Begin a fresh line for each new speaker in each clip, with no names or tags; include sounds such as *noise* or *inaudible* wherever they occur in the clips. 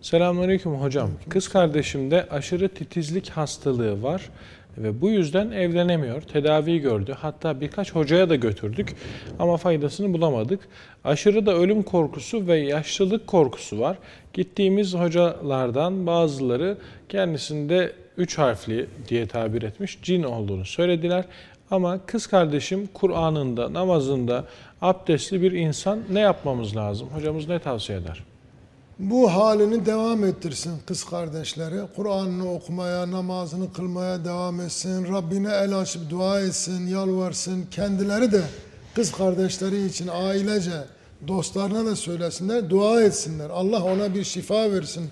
Selamünaleyküm hocam. Kız kardeşimde aşırı titizlik hastalığı var ve bu yüzden evlenemiyor. Tedavi gördü. Hatta birkaç hocaya da götürdük ama faydasını bulamadık. Aşırı da ölüm korkusu ve yaşlılık korkusu var. Gittiğimiz hocalardan bazıları kendisinde üç harfli diye tabir etmiş cin olduğunu söylediler. Ama kız kardeşim Kur'an'ında, namazında abdestli bir insan ne yapmamız lazım? Hocamız ne tavsiye eder?
Bu halini devam ettirsin kız kardeşleri. Kur'an'ını okumaya, namazını kılmaya devam etsin. Rabbine el açıp dua etsin, yalvarsın. Kendileri de kız kardeşleri için ailece dostlarına da söylesinler, dua etsinler. Allah ona bir şifa versin.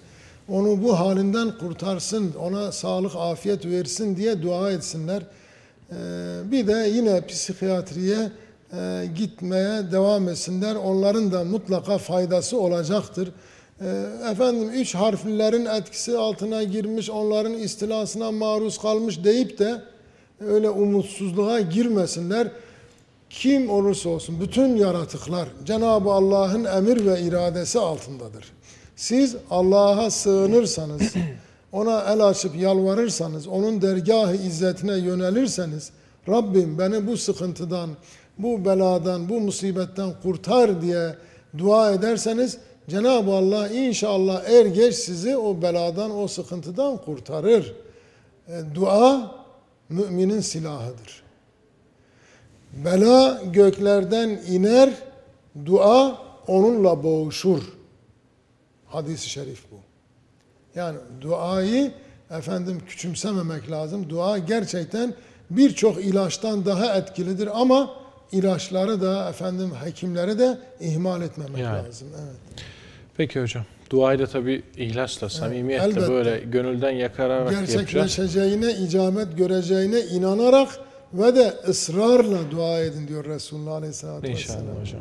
Onu bu halinden kurtarsın, ona sağlık, afiyet versin diye dua etsinler. Ee, Bir de yine psikiyatriye e, gitmeye devam etsinler. Onların da mutlaka faydası olacaktır. Ee, Efendim üç harflilerin etkisi altına girmiş, onların istilasına maruz kalmış deyip de öyle umutsuzluğa girmesinler. Kim olursa olsun bütün yaratıklar Cenab-ı Allah'ın emir ve iradesi altındadır. Siz Allah'a sığınırsanız, *clears throat* ona el açıp yalvarırsanız, onun dergahı izzetine yönelirseniz, Rabbim beni bu sıkıntıdan, bu beladan, bu musibetten kurtar diye dua ederseniz, Cenab-ı Allah inşallah er geç sizi o beladan, o sıkıntıdan kurtarır. E, dua müminin silahıdır. Bela göklerden iner, dua onunla boğuşur. Hadis-i şerif bu. Yani duayı efendim küçümsememek lazım. Dua gerçekten birçok ilaçtan daha etkilidir ama ilaçları da efendim hekimleri de ihmal etmemek
Yani.
lazım. Evet.
Peki hocam. Duayı da tabii ihlasla, samimiyetle
elbette.
böyle gönülden yakararak yapacağız.
Gerçekleşeceğine, icabet göreceğine inanarak ve de ısrarla dua edin diyor Resulullah Aleyhisselatü
İnşallah
Vesselam.
hocam.